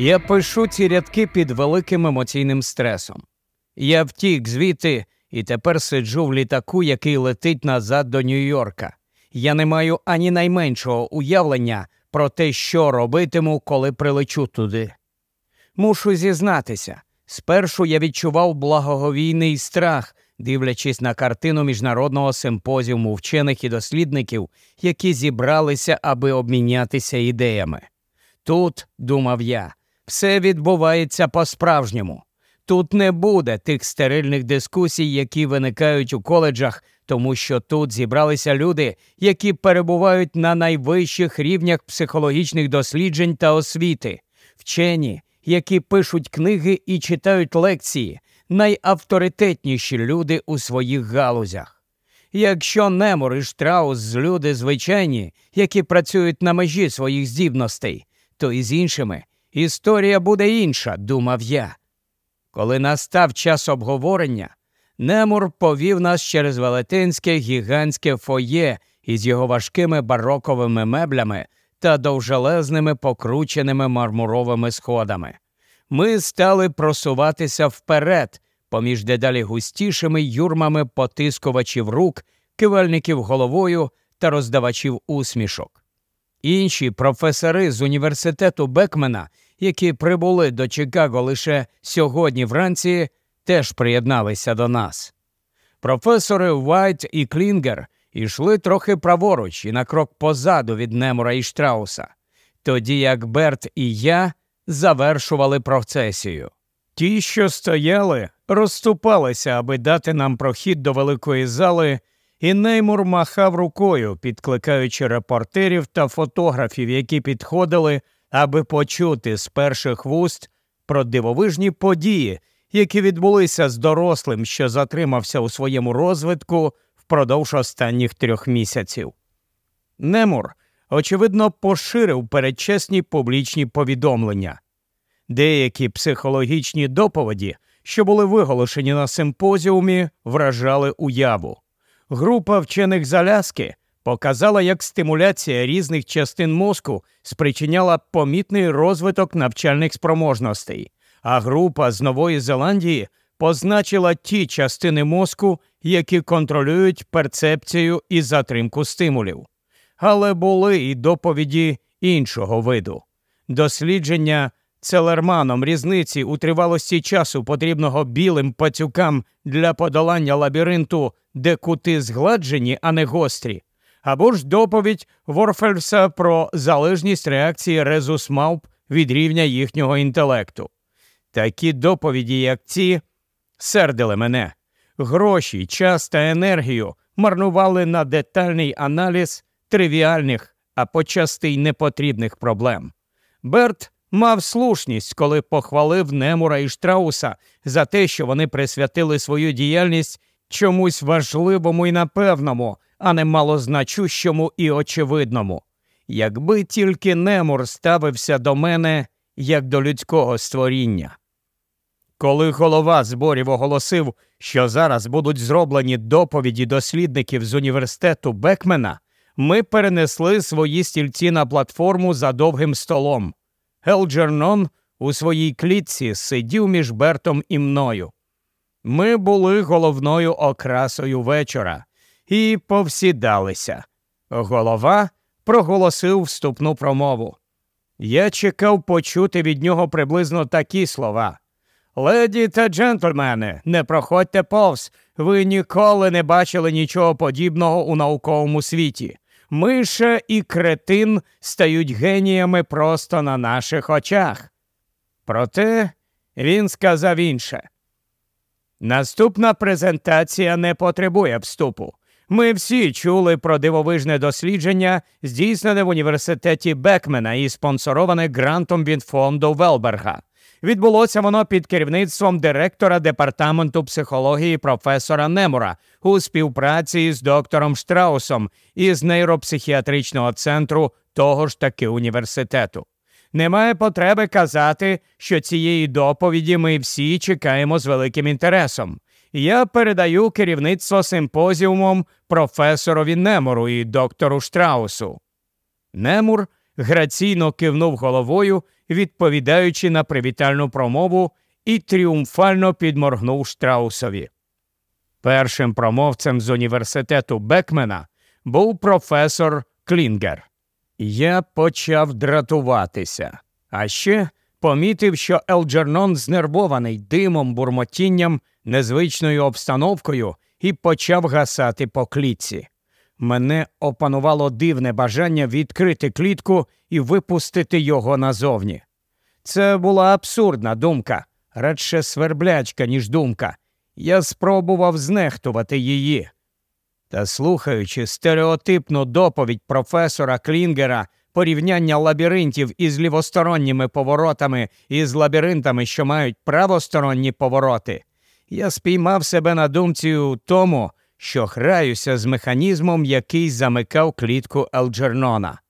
Я пишу ці рядки під великим емоційним стресом. Я втік звідти і тепер сиджу в літаку, який летить назад до Нью-Йорка. Я не маю ані найменшого уявлення про те, що робитиму, коли прилечу туди. Мушу зізнатися, спершу я відчував благоговійний страх, дивлячись на картину міжнародного симпозіуму вчених і дослідників, які зібралися, аби обмінятися ідеями. Тут, думав я, все відбувається по-справжньому. Тут не буде тих стерильних дискусій, які виникають у коледжах, тому що тут зібралися люди, які перебувають на найвищих рівнях психологічних досліджень та освіти, вчені, які пишуть книги і читають лекції, найавторитетніші люди у своїх галузях. Якщо Немор і Штраус люди звичайні, які працюють на межі своїх здібностей, то і з іншими історія буде інша, думав я. Коли настав час обговорення, Немур повів нас через велетенське гігантське фоє із його важкими бароковими меблями та довжелезними покрученими мармуровими сходами. Ми стали просуватися вперед, поміж дедалі густішими юрмами потискувачів рук, кивальників головою та роздавачів усмішок. Інші професори з університету Бекмена, які прибули до Чикаго лише сьогодні вранці, теж приєдналися до нас. Професори Вайт і Клінгер йшли трохи праворуч і на крок позаду від Немура і Штрауса, тоді як Берт і я завершували процесію. Ті, що стояли, розступалися, аби дати нам прохід до великої зали, і Неймур махав рукою, підкликаючи репортерів та фотографів, які підходили, аби почути з перших вуст про дивовижні події, які відбулися з дорослим, що затримався у своєму розвитку впродовж останніх трьох місяців. Немур, очевидно, поширив передчесні публічні повідомлення. Деякі психологічні доповіді, що були виголошені на симпозіумі, вражали уяву. Група вчених з Аляски показала, як стимуляція різних частин мозку спричиняла помітний розвиток навчальних спроможностей, а група з Нової Зеландії позначила ті частини мозку, які контролюють перцепцію і затримку стимулів. Але були і доповіді іншого виду. Дослідження Целерманом різниці у тривалості часу, потрібного білим пацюкам для подолання лабіринту, де кути згладжені, а не гострі, або ж доповідь Ворфельса про залежність реакції резус мавп від рівня їхнього інтелекту. Такі доповіді, як ці, сердили мене. Гроші, час та енергію марнували на детальний аналіз тривіальних, а почасти й непотрібних проблем. Берт мав слушність, коли похвалив Немура і Штрауса за те, що вони присвятили свою діяльність чомусь важливому і напевному, а не малозначущому і очевидному. Якби тільки Немур ставився до мене як до людського створіння. Коли голова зборів оголосив, що зараз будуть зроблені доповіді дослідників з університету Бекмена, ми перенесли свої стільці на платформу за довгим столом. Елджернон у своїй клітці сидів між Бертом і мною. Ми були головною окрасою вечора і повсідалися. Голова проголосив вступну промову. Я чекав почути від нього приблизно такі слова. Леді та джентльмени, не проходьте повз, ви ніколи не бачили нічого подібного у науковому світі. Миша і кретин стають геніями просто на наших очах. Проте він сказав інше. Наступна презентація не потребує вступу. Ми всі чули про дивовижне дослідження, здійснене в університеті Бекмена і спонсороване грантом від фонду Велберга. Відбулося воно під керівництвом директора департаменту психології професора Немура у співпраці з доктором Штраусом із нейропсихіатричного центру того ж таки університету. Немає потреби казати, що цієї доповіді ми всі чекаємо з великим інтересом. Я передаю керівництво симпозіумом професорові Немуру і доктору Штраусу. Немур граційно кивнув головою, відповідаючи на привітальну промову, і тріумфально підморгнув Штраусові. Першим промовцем з університету Бекмена був професор Клінгер. Я почав дратуватися, а ще помітив, що Елджернон знервований димом, бурмотінням, незвичною обстановкою і почав гасати по клітці. Мене опанувало дивне бажання відкрити клітку і випустити його назовні. Це була абсурдна думка, радше сверблячка, ніж думка. Я спробував знехтувати її. Та слухаючи стереотипну доповідь професора Клінгера порівняння лабіринтів із лівосторонніми поворотами і з лабіринтами, що мають правосторонні повороти, я спіймав себе на думці у тому, що граюся з механізмом, який замикав клітку Елджернона.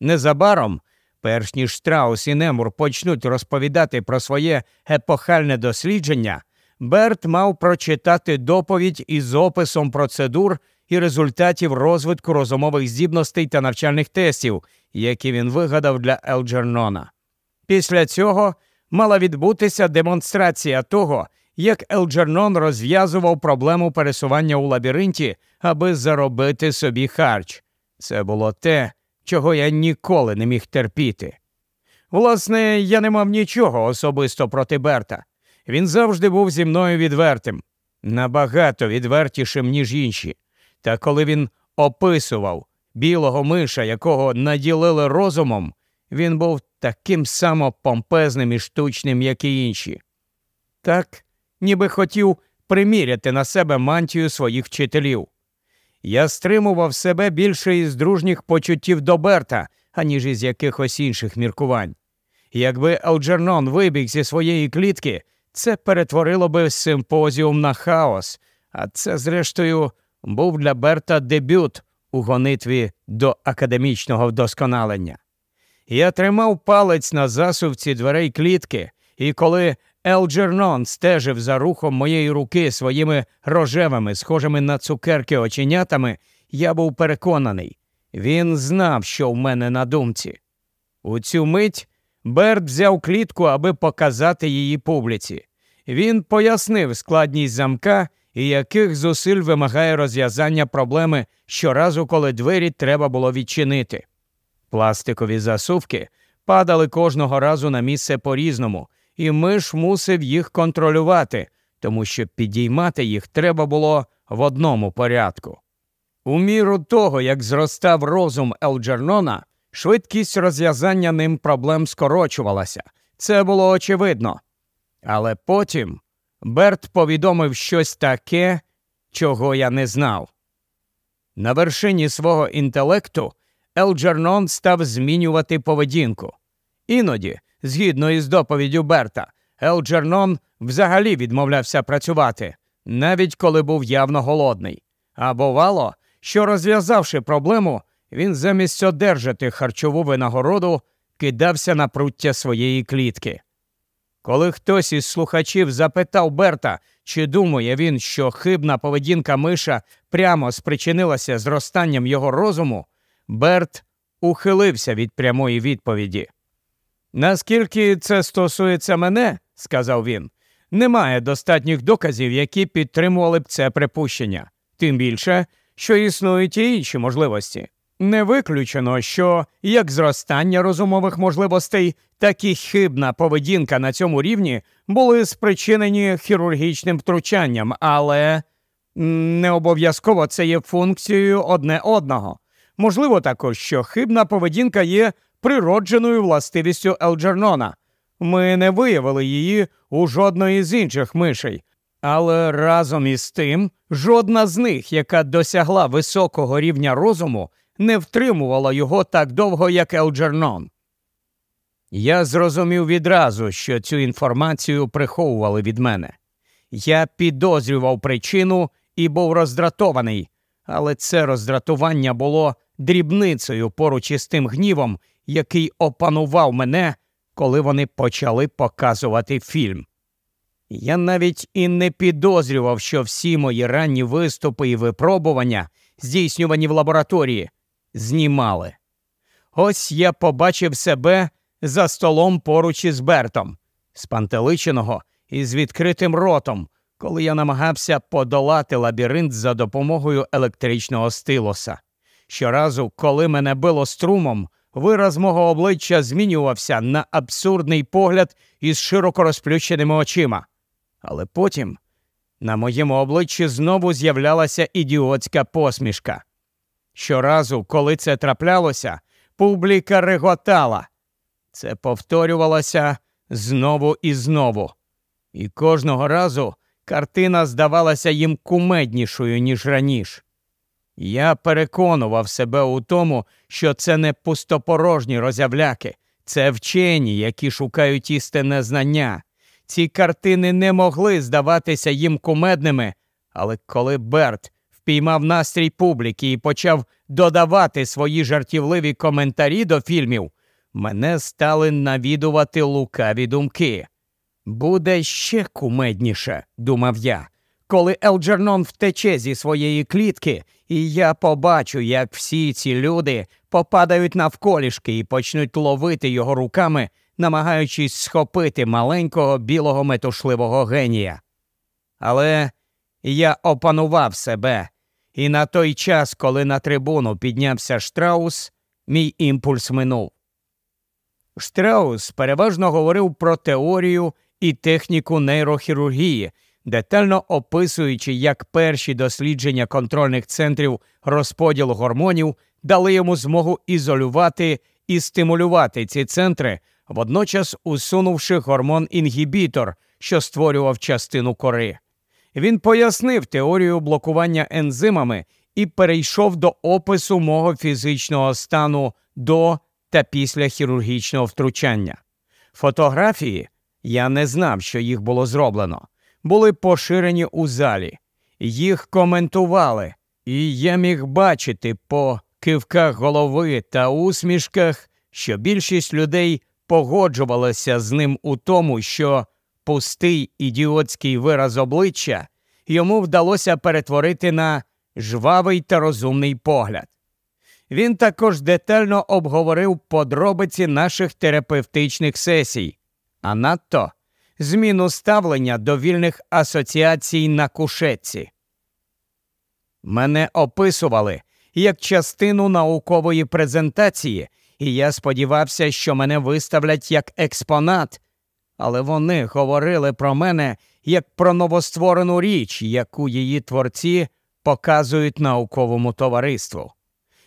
Незабаром, перш ніж Штраус і Немур почнуть розповідати про своє епохальне дослідження, Берт мав прочитати доповідь із описом процедур і результатів розвитку розумових здібностей та навчальних тестів, які він вигадав для Елджернона. Після цього мала відбутися демонстрація того, як Елджернон розв'язував проблему пересування у лабіринті, аби заробити собі харч. Це було те, чого я ніколи не міг терпіти. Власне, я не мав нічого особисто проти Берта. Він завжди був зі мною відвертим, набагато відвертішим, ніж інші. Та коли він описував білого миша, якого наділили розумом, він був таким само помпезним і штучним, як і інші. Так, ніби хотів приміряти на себе мантію своїх вчителів. Я стримував себе більше із дружніх почуттів до Берта, аніж із якихось інших міркувань. Якби Алджернон вибіг зі своєї клітки, це перетворило би симпозіум на хаос, а це, зрештою, був для Берта дебют у гонитві до академічного вдосконалення. Я тримав палець на засувці дверей клітки, і коли Елджернон стежив за рухом моєї руки своїми рожевими, схожими на цукерки оченятами, я був переконаний. Він знав, що в мене на думці. У цю мить Берт взяв клітку, аби показати її публіці. Він пояснив складність замка і яких зусиль вимагає розв'язання проблеми щоразу, коли двері треба було відчинити. Пластикові засувки падали кожного разу на місце по різному, і миш мусив їх контролювати, тому що підіймати їх треба було в одному порядку. У міру того, як зростав розум Елджернона, швидкість розв'язання ним проблем скорочувалася. Це було очевидно. Але потім Берт повідомив щось таке, чого я не знав. На вершині свого інтелекту Елджернон став змінювати поведінку. Іноді, згідно із доповіддю Берта, Елджернон взагалі відмовлявся працювати, навіть коли був явно голодний. А бувало, що розв'язавши проблему, він замість одержати харчову винагороду кидався на пруття своєї клітки. Коли хтось із слухачів запитав Берта, чи думає він, що хибна поведінка Миша прямо спричинилася зростанням його розуму, Берт ухилився від прямої відповіді. Наскільки це стосується мене, сказав він, немає достатніх доказів, які підтримували б це припущення, тим більше, що існують і інші можливості. Не виключено, що як зростання розумових можливостей, так і хибна поведінка на цьому рівні були спричинені хірургічним втручанням, але не обов'язково це є функцією одне одного. Можливо, також, що хибна поведінка є природженою властивістю Елджернона. Ми не виявили її у жодної з інших мишей, Але разом із тим жодна з них, яка досягла високого рівня розуму, не втримувала його так довго, як Елджернон. Я зрозумів відразу, що цю інформацію приховували від мене. Я підозрював причину і був роздратований, але це роздратування було дрібницею поруч із тим гнівом, який опанував мене, коли вони почали показувати фільм. Я навіть і не підозрював, що всі мої ранні виступи і випробування, здійснювані в лабораторії, знімали. Ось я побачив себе за столом поруч із Бертом, спантеличеного і з відкритим ротом, коли я намагався подолати лабіринт за допомогою електричного стилоса. Щоразу, коли мене било струмом, вираз мого обличчя змінювався на абсурдний погляд із широко розплющеними очима. Але потім на моєму обличчі знову з'являлася ідіотська посмішка. Щоразу, коли це траплялося, публіка реготала. Це повторювалося знову і знову. І кожного разу картина здавалася їм кумеднішою, ніж раніше. Я переконував себе у тому, що це не пустопорожні розявляки, це вчені, які шукають істинне знання. Ці картини не могли здаватися їм кумедними, але коли Берт впіймав настрій публіки і почав додавати свої жартівливі коментарі до фільмів, мене стали навідувати лукаві думки. Буде ще кумедніше, думав я, коли Елджернон втече зі своєї клітки, і я побачу, як всі ці люди попадають навколішки і почнуть ловити його руками, намагаючись схопити маленького білого метушливого генія. Але я опанував себе, і на той час, коли на трибуну піднявся Штраус, мій імпульс минув. Штраус переважно говорив про теорію і техніку нейрохірургії, детально описуючи, як перші дослідження контрольних центрів розподілу гормонів дали йому змогу ізолювати і стимулювати ці центри, водночас усунувши гормон інгібітор, що створював частину кори. Він пояснив теорію блокування ензимами і перейшов до опису мого фізичного стану до та після хірургічного втручання. Фотографії я не знав, що їх було зроблено, були поширені у залі, їх коментували, і я міг бачити по кивках голови та усмішках, що більшість людей погоджувалася з ним у тому, що пустий ідіотський вираз обличчя йому вдалося перетворити на жвавий та розумний погляд. Він також детально обговорив подробиці наших терапевтичних сесій, а надто зміну ставлення до вільних асоціацій на кушетці. Мене описували як частину наукової презентації, і я сподівався, що мене виставлять як експонат, але вони говорили про мене як про новостворену річ, яку її творці показують науковому товариству.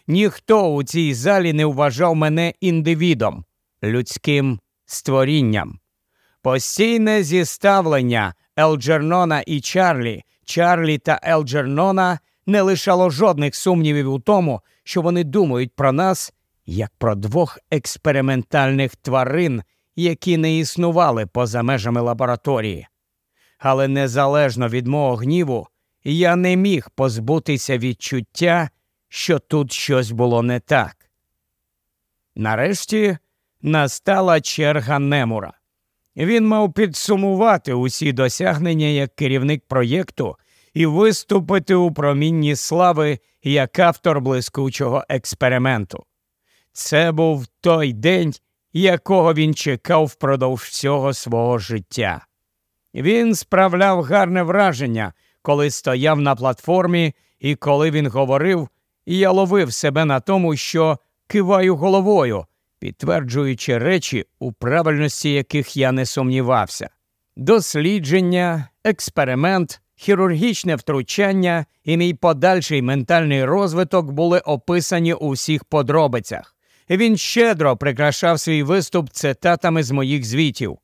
Ніхто у цій залі не вважав мене індивідом, людським створінням. Постійне зіставлення Елджернона і Чарлі, Чарлі та Елджернона не лишало жодних сумнівів у тому, що вони думають про нас як про двох експериментальних тварин, які не існували поза межами лабораторії. Але незалежно від мого гніву, я не міг позбутися відчуття, що тут щось було не так. Нарешті настала черга Немура. Він мав підсумувати усі досягнення як керівник проєкту і виступити у промінні слави як автор блискучого експерименту. Це був той день, якого він чекав впродовж всього свого життя. Він справляв гарне враження, коли стояв на платформі, і коли він говорив, я ловив себе на тому, що киваю головою, підтверджуючи речі, у правильності яких я не сумнівався. Дослідження, експеримент, хірургічне втручання і мій подальший ментальний розвиток були описані у всіх подробицях. Він щедро прикрашав свій виступ цитатами з моїх звітів.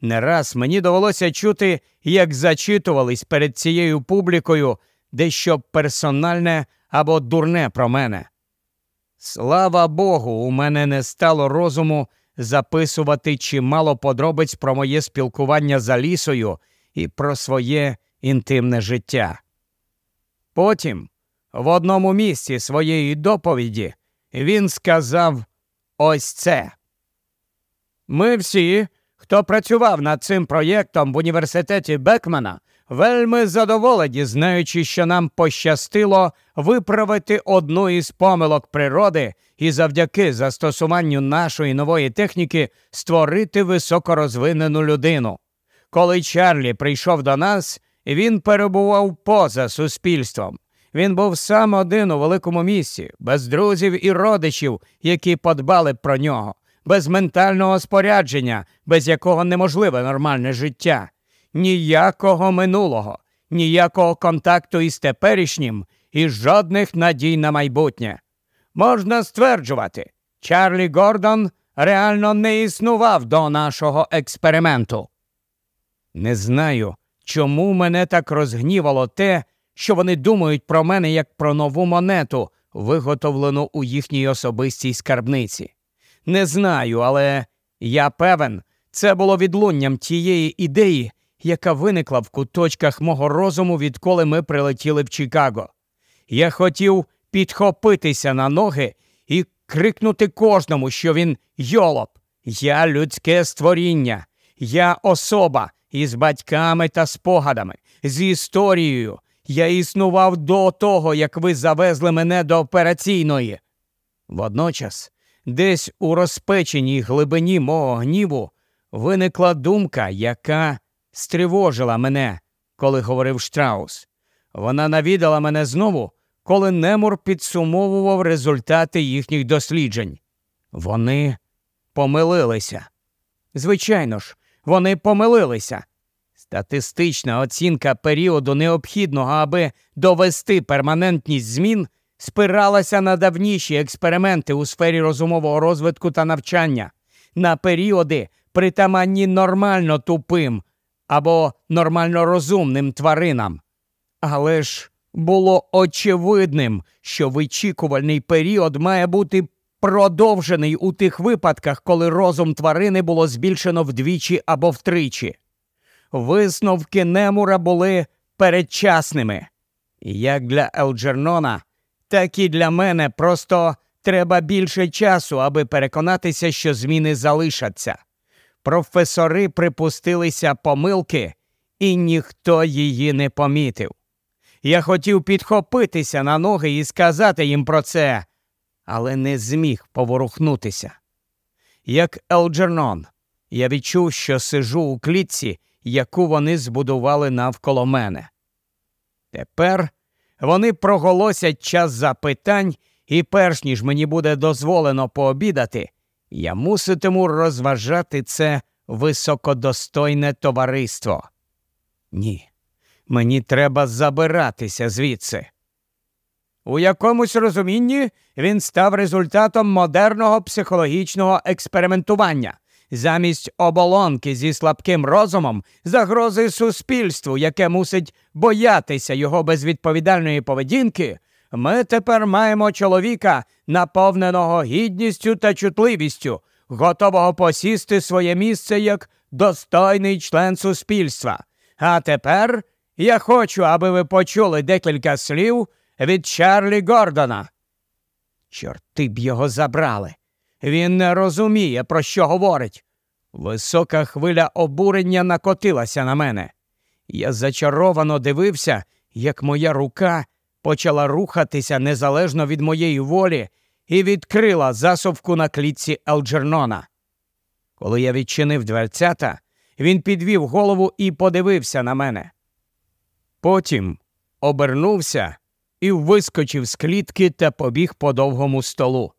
Не раз мені довелося чути, як зачитувались перед цією публікою дещо персональне або дурне про мене. Слава Богу, у мене не стало розуму записувати чимало подробиць про моє спілкування за лісою і про своє інтимне життя. Потім, в одному місці своєї доповіді, він сказав ось це. Ми всі, хто працював над цим проєктом в університеті Бекмана, вельми задоволені, знаючи, що нам пощастило виправити одну із помилок природи і завдяки застосуванню нашої нової техніки створити високорозвинену людину. Коли Чарлі прийшов до нас, він перебував поза суспільством. Він був сам один у великому місці, без друзів і родичів, які подбали про нього, без ментального спорядження, без якого неможливе нормальне життя, ніякого минулого, ніякого контакту із теперішнім і жодних надій на майбутнє. Можна стверджувати, Чарлі Гордон реально не існував до нашого експерименту. Не знаю, чому мене так розгнівало те, що вони думають про мене як про нову монету, виготовлену у їхній особистій скарбниці. Не знаю, але я певен, це було відлунням тієї ідеї, яка виникла в куточках мого розуму, відколи ми прилетіли в Чикаго. Я хотів підхопитися на ноги і крикнути кожному, що він йолоп. Я людське створіння, я особа із батьками та спогадами, з історією. Я існував до того, як ви завезли мене до операційної. Водночас, десь у розпеченій глибині мого гніву виникла думка, яка стривожила мене, коли говорив Штраус. Вона навідала мене знову, коли Немур підсумовував результати їхніх досліджень. Вони помилилися. Звичайно ж, вони помилилися. Статистична оцінка періоду необхідного, аби довести перманентність змін, спиралася на давніші експерименти у сфері розумового розвитку та навчання, на періоди, притаманні нормально тупим або нормально розумним тваринам. Але ж було очевидним, що вичікувальний період має бути продовжений у тих випадках, коли розум тварини було збільшено вдвічі або втричі. Висновки Немура були передчасними. Як для Елджернона, так і для мене просто треба більше часу, аби переконатися, що зміни залишаться. Професори припустилися помилки, і ніхто її не помітив. Я хотів підхопитися на ноги і сказати їм про це, але не зміг поворухнутися. Як Елджернон, я відчув, що сижу у клітці, яку вони збудували навколо мене. Тепер вони проголосять час запитань, і перш ніж мені буде дозволено пообідати, я муситиму розважати це високодостойне товариство. Ні, мені треба забиратися звідси. У якомусь розумінні він став результатом модерного психологічного експериментування. Замість оболонки зі слабким розумом, загрози суспільству, яке мусить боятися його безвідповідальної поведінки, ми тепер маємо чоловіка, наповненого гідністю та чутливістю, готового посісти своє місце як достойний член суспільства. А тепер я хочу, аби ви почули декілька слів від Чарлі Гордона. Чорти б його забрали. Він не розуміє, про що говорить. Висока хвиля обурення накотилася на мене. Я зачаровано дивився, як моя рука почала рухатися незалежно від моєї волі і відкрила засувку на клітці Елджернона. Коли я відчинив дверцята, він підвів голову і подивився на мене. Потім обернувся і вискочив з клітки та побіг по довгому столу.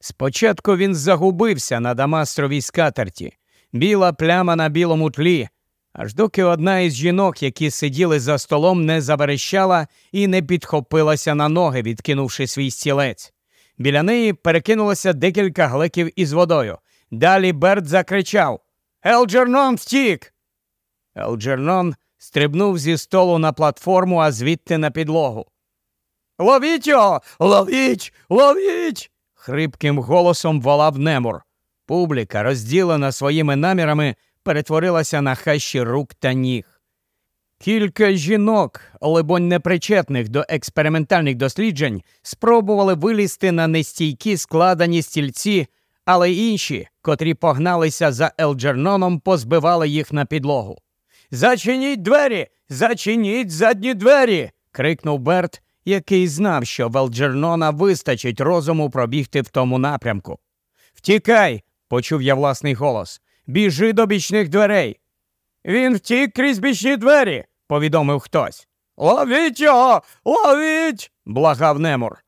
Спочатку він загубився на Дамастровій скатерті, біла пляма на білому тлі, аж доки одна із жінок, які сиділи за столом, не заверещала і не підхопилася на ноги, відкинувши свій стілець. Біля неї перекинулося декілька глеків із водою. Далі Берт закричав Елджернон втік. Елджернон стрибнув зі столу на платформу, а звідти на підлогу. Ловіть його! Ловіть! Ловіть! хрипким голосом волав Немур. Публіка, розділена своїми намірами, перетворилася на хащі рук та ніг. Кілька жінок, либонь непричетних до експериментальних досліджень, спробували вилізти на нестійкі складені стільці, але інші, котрі погналися за Елджерноном, позбивали їх на підлогу. Зачиніть двері, зачиніть задні двері. крикнув Берт, який знав, що в Елджернона вистачить розуму пробігти в тому напрямку. Втікай, почув я власний голос. Біжи до бічних дверей. Він втік крізь бічні двері, повідомив хтось. Ловіть його, ловіть, благав Немур.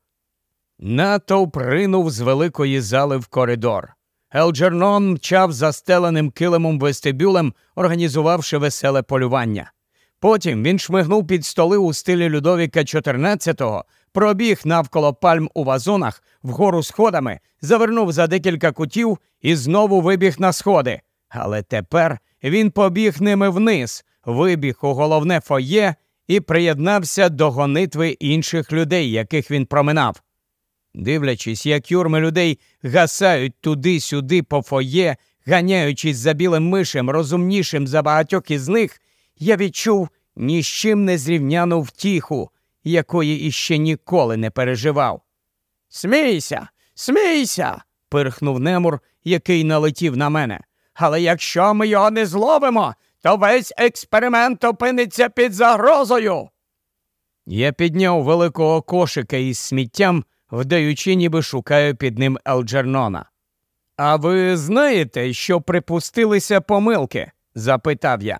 Натовп ринув з великої зали в коридор. Елджернон мчав застеленим килимом вестибюлем, організувавши веселе полювання. Потім він шмигнув під столи у стилі Людовіка XIV, пробіг навколо пальм у вазонах, вгору сходами, завернув за декілька кутів і знову вибіг на сходи. Але тепер він побіг ними вниз, вибіг у головне фоє і приєднався до гонитви інших людей, яких він проминав. Дивлячись, як юрми людей гасають туди-сюди по фоє, ганяючись за білим мишем, розумнішим за багатьох із них, я відчув ні з чим не зрівняну втіху, якої іще ніколи не переживав. Смійся, смійся. пирхнув Немур, який налетів на мене. Але якщо ми його не зловимо, то весь експеримент опиниться під загрозою. Я підняв великого кошика із сміттям, вдаючи, ніби шукаю під ним Елджернона. А ви знаєте, що припустилися помилки? запитав я.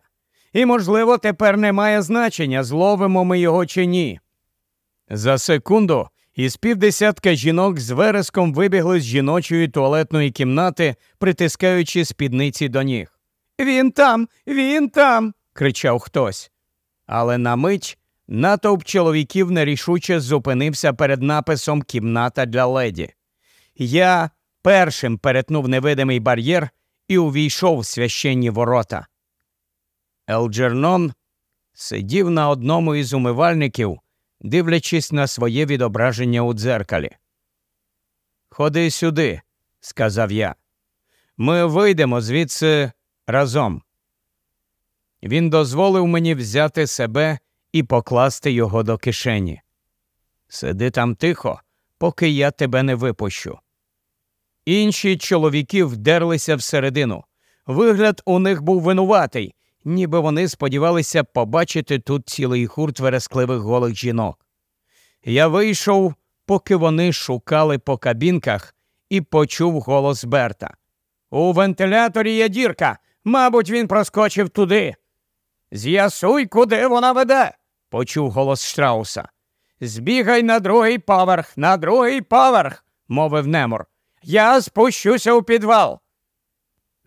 І, можливо, тепер не має значення, зловимо ми його чи ні. За секунду із півдесятка жінок з вереском вибігли з жіночої туалетної кімнати, притискаючи спідниці до ніг. Він там, він там. кричав хтось. Але на мить натовп чоловіків нерішуче зупинився перед написом Кімната для леді. Я першим перетнув невидимий бар'єр і увійшов в священні ворота. Елджернон сидів на одному із умивальників, дивлячись на своє відображення у дзеркалі. Ходи сюди, сказав я. Ми вийдемо звідси разом. Він дозволив мені взяти себе і покласти його до кишені. Сиди там тихо, поки я тебе не випущу. Інші чоловіки вдерлися всередину. Вигляд у них був винуватий, ніби вони сподівалися побачити тут цілий гурт верескливих голих жінок. Я вийшов, поки вони шукали по кабінках, і почув голос Берта. У вентиляторі є дірка. Мабуть, він проскочив туди. З'ясуй, куди вона веде, почув голос Штрауса. Збігай на другий поверх, на другий поверх, мовив Немор. Я спущуся у підвал.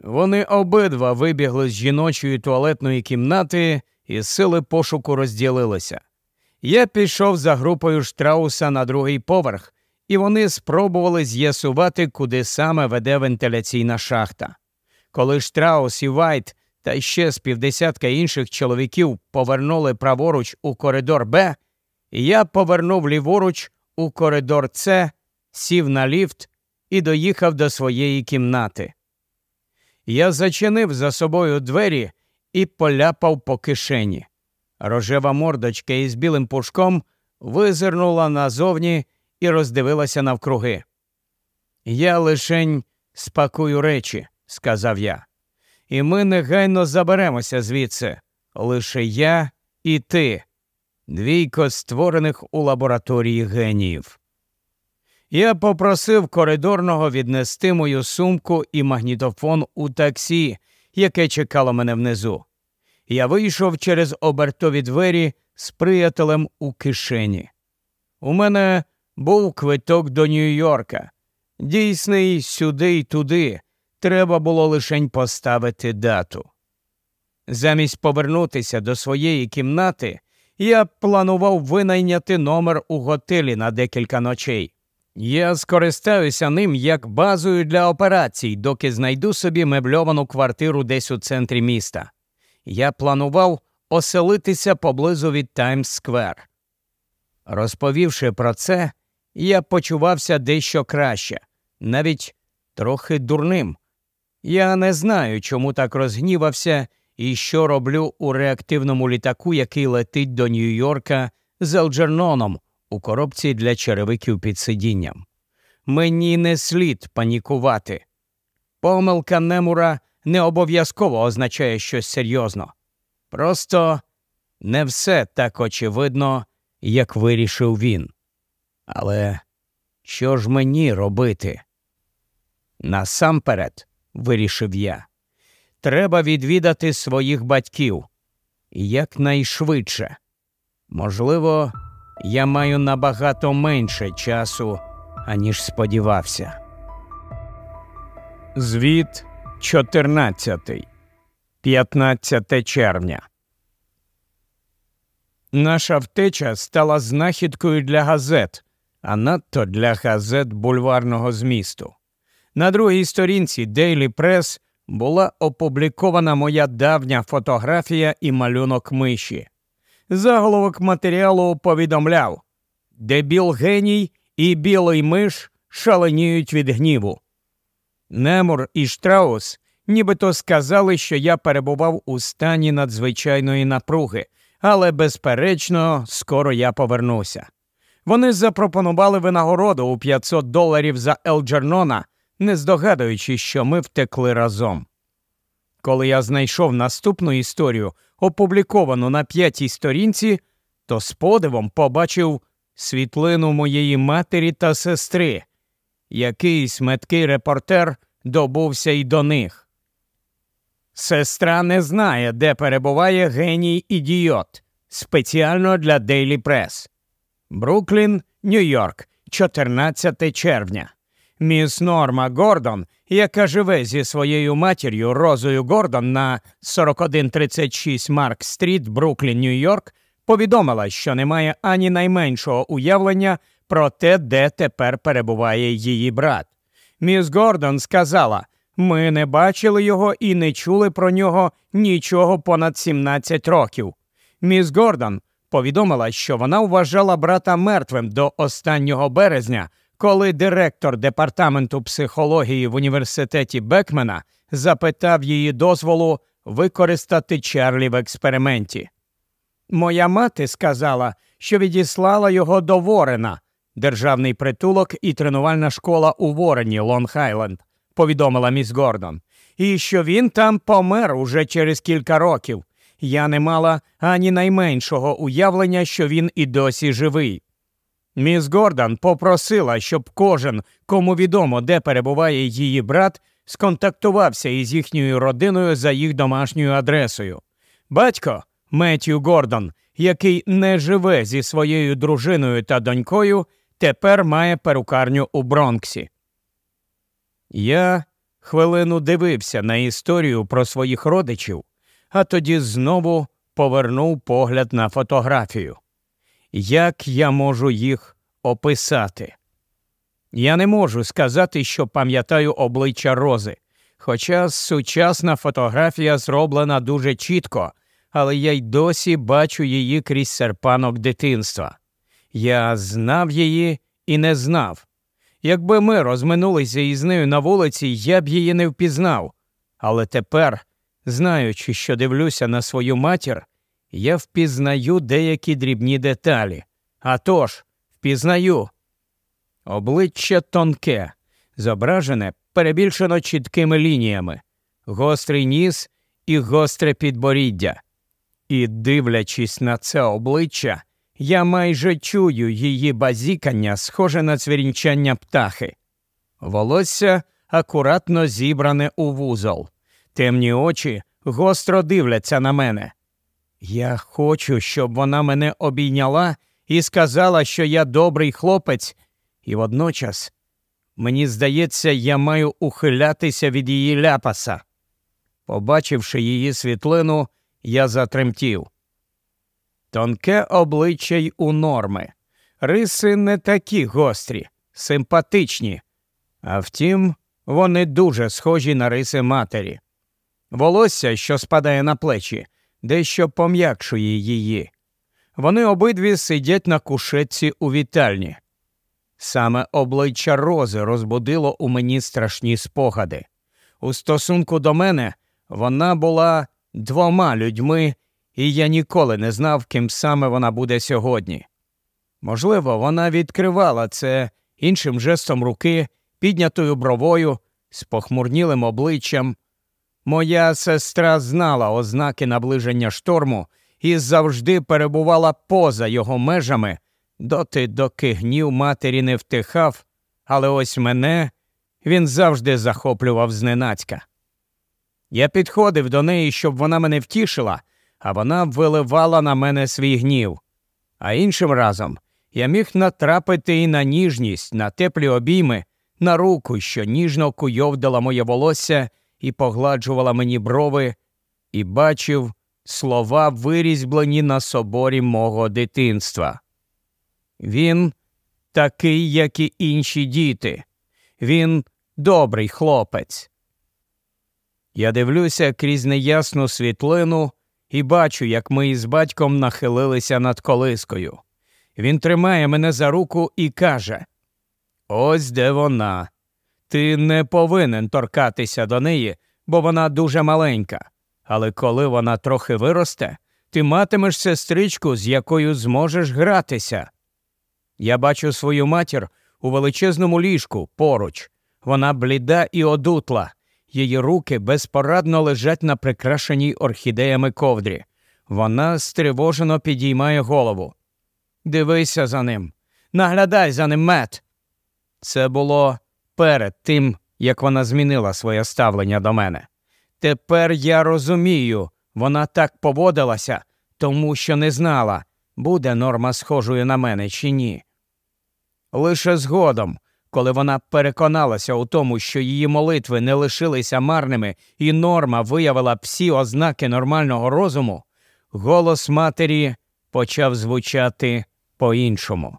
Вони обидва вибігли з жіночої туалетної кімнати і сили пошуку розділилися. Я пішов за групою штрауса на другий поверх, і вони спробували з'ясувати, куди саме веде вентиляційна шахта. Коли Штраус і Вайт та ще з півдесятка інших чоловіків повернули праворуч у коридор Б, я повернув ліворуч у коридор С, сів на ліфт і доїхав до своєї кімнати. Я зачинив за собою двері і поляпав по кишені. Рожева мордочка із білим пушком визирнула назовні і роздивилася навкруги. Я лишень спакую речі, сказав я, і ми негайно заберемося звідси. Лише я і ти, двійко створених у лабораторії геніїв. Я попросив коридорного віднести мою сумку і магнітофон у таксі, яке чекало мене внизу. Я вийшов через обертові двері з приятелем у кишені. У мене був квиток до Нью-Йорка. Дійсний сюди й туди. Треба було лишень поставити дату. Замість повернутися до своєї кімнати, я планував винайняти номер у готелі на декілька ночей. Я скористаюся ним як базою для операцій, доки знайду собі мебльовану квартиру десь у центрі міста. Я планував оселитися поблизу від Таймс Сквер. Розповівши про це, я почувався дещо краще, навіть трохи дурним. Я не знаю, чому так розгнівався і що роблю у реактивному літаку, який летить до Нью-Йорка з Елджерноном у коробці для черевиків під сидінням. Мені не слід панікувати. Помилка Немура не обов'язково означає щось серйозно. Просто не все так очевидно, як вирішив він. Але що ж мені робити? Насамперед, вирішив я, треба відвідати своїх батьків якнайшвидше. Можливо, я маю набагато менше часу, аніж сподівався. Звіт 14. 15 червня. Наша втеча стала знахідкою для газет, а надто для газет бульварного змісту. На другій сторінці Daily Press була опублікована моя давня фотографія і малюнок миші. Заголовок матеріалу повідомляв Дебіл геній і білий миш шаленіють від гніву. Немур і Штраус нібито сказали, що я перебував у стані надзвичайної напруги, але, безперечно, скоро я повернуся. Вони запропонували винагороду у 500 доларів за Елджернона, не здогадуючись, що ми втекли разом. Коли я знайшов наступну історію, опубліковану на п'ятій сторінці, то з подивом побачив світлину моєї матері та сестри. Якийсь меткий репортер добувся й до них. Сестра не знає, де перебуває геній ідіот. Спеціально для Daily Press. Бруклін, Нью-Йорк, 14 червня. Міс Норма Гордон, яка живе зі своєю матір'ю Розою Гордон на 4136 Марк Стріт, Бруклін, Нью-Йорк, повідомила, що немає ані найменшого уявлення про те, де тепер перебуває її брат. Міс Гордон сказала: ми не бачили його і не чули про нього нічого понад 17 років. Міс Гордон повідомила, що вона вважала брата мертвим до останнього березня, коли директор департаменту психології в університеті Бекмена запитав її дозволу використати Чарлі в експерименті. Моя мати сказала, що відіслала його до Ворена, державний притулок і тренувальна школа у Ворені, Лонг-Айленд, повідомила міс Гордон, і що він там помер уже через кілька років. Я не мала ані найменшого уявлення, що він і досі живий. Міс Гордон попросила, щоб кожен, кому відомо, де перебуває її брат, сконтактувався із їхньою родиною за їх домашньою адресою. Батько Меттью Гордон, який не живе зі своєю дружиною та донькою, тепер має перукарню у Бронксі. Я хвилину дивився на історію про своїх родичів, а тоді знову повернув погляд на фотографію. Як я можу їх описати? Я не можу сказати, що пам'ятаю обличчя Рози, хоча сучасна фотографія зроблена дуже чітко, але я й досі бачу її крізь серпанок дитинства. Я знав її і не знав. Якби ми розминулися із нею на вулиці, я б її не впізнав. Але тепер, знаючи, що дивлюся на свою матір, я впізнаю деякі дрібні деталі. А тож, впізнаю. Обличчя тонке, зображене перебільшено чіткими лініями, гострий ніс і гостре підборіддя. І, дивлячись на це обличчя, я майже чую її базікання, схоже на цвірінчання птахи. Волосся акуратно зібране у вузол, темні очі гостро дивляться на мене. Я хочу, щоб вона мене обійняла і сказала, що я добрий хлопець, і водночас, мені здається, я маю ухилятися від її ляпаса. Побачивши її світлину, я затремтів. Тонке обличчя й у норми. Риси не такі гострі, симпатичні. А втім, вони дуже схожі на риси матері. Волосся, що спадає на плечі, дещо пом'якшує її. Вони обидві сидять на кушетці у вітальні. Саме обличчя Рози розбудило у мені страшні спогади. У стосунку до мене вона була двома людьми, і я ніколи не знав, ким саме вона буде сьогодні. Можливо, вона відкривала це іншим жестом руки, піднятою бровою, з похмурнілим обличчям. Моя сестра знала ознаки наближення шторму і завжди перебувала поза його межами, доти, доки гнів матері не втихав, але ось мене він завжди захоплював зненацька. Я підходив до неї, щоб вона мене втішила, а вона виливала на мене свій гнів. А іншим разом я міг натрапити і на ніжність, на теплі обійми, на руку, що ніжно куйовдала моє волосся і погладжувала мені брови, і бачив слова, вирізьблені на соборі мого дитинства. Він такий, як і інші діти. Він добрий хлопець. Я дивлюся крізь неясну світлину і бачу, як ми із батьком нахилилися над колискою. Він тримає мене за руку і каже Ось де вона. Ти не повинен торкатися до неї, бо вона дуже маленька. Але коли вона трохи виросте, ти матимеш сестричку, з якою зможеш гратися. Я бачу свою матір у величезному ліжку поруч. Вона бліда і одутла. Її руки безпорадно лежать на прикрашеній орхідеями ковдрі. Вона стривожено підіймає голову. Дивися за ним, наглядай за ним мет. Це було перед тим, як вона змінила своє ставлення до мене. Тепер я розумію, вона так поводилася, тому що не знала, буде норма схожою на мене чи ні. Лише згодом, коли вона переконалася у тому, що її молитви не лишилися марними, і норма виявила всі ознаки нормального розуму, голос матері почав звучати по-іншому.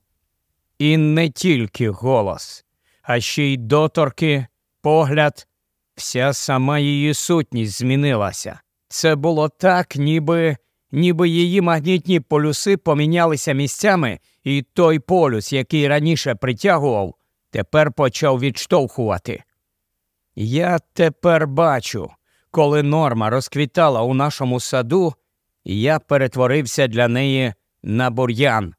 І не тільки голос, а ще й доторки, погляд, вся сама її сутність змінилася. Це було так, ніби ніби її магнітні полюси помінялися місцями, і той полюс, який раніше притягував, тепер почав відштовхувати. Я тепер бачу, коли норма розквітала у нашому саду, я перетворився для неї на бур'ян.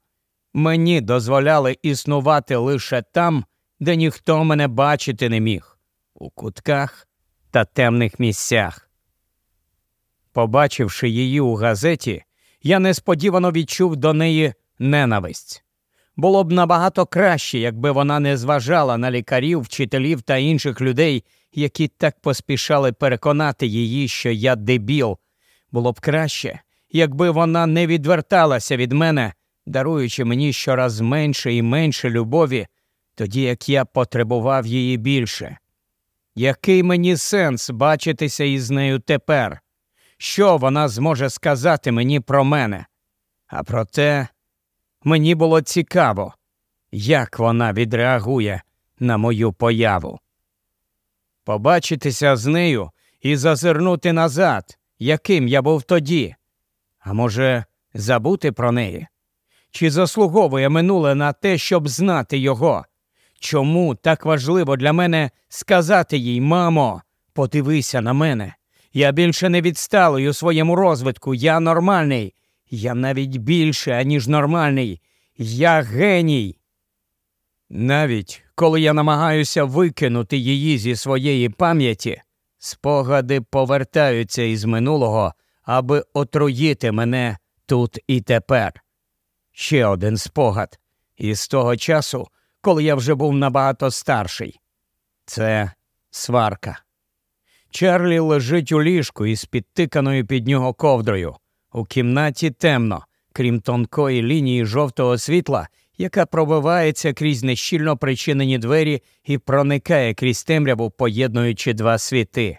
Мені дозволяли існувати лише там, де ніхто мене бачити не міг, у кутках та темних місцях. Побачивши її у газеті, я несподівано відчув до неї ненависть. Було б набагато краще, якби вона не зважала на лікарів, вчителів та інших людей, які так поспішали переконати її, що я дебіл. Було б краще, якби вона не відверталася від мене, даруючи мені щораз менше і менше любові, тоді як я потребував її більше. Який мені сенс бачитися із нею тепер? Що вона зможе сказати мені про мене? А проте мені було цікаво, як вона відреагує на мою появу. Побачитися з нею і зазирнути назад, яким я був тоді, а може, забути про неї? Чи заслуговує минуле на те, щоб знати його? Чому так важливо для мене сказати їй, мамо, подивися на мене? Я більше не відсталий у своєму розвитку, я нормальний, я навіть більше, аніж нормальний, я геній. Навіть коли я намагаюся викинути її зі своєї пам'яті, спогади повертаються із минулого, аби отруїти мене тут і тепер. Ще один спогад із того часу, коли я вже був набагато старший. Це сварка. Чарлі лежить у ліжку із підтиканою під нього ковдрою. У кімнаті темно, крім тонкої лінії жовтого світла, яка пробивається крізь нещільно причинені двері і проникає крізь темряву, поєднуючи два світи.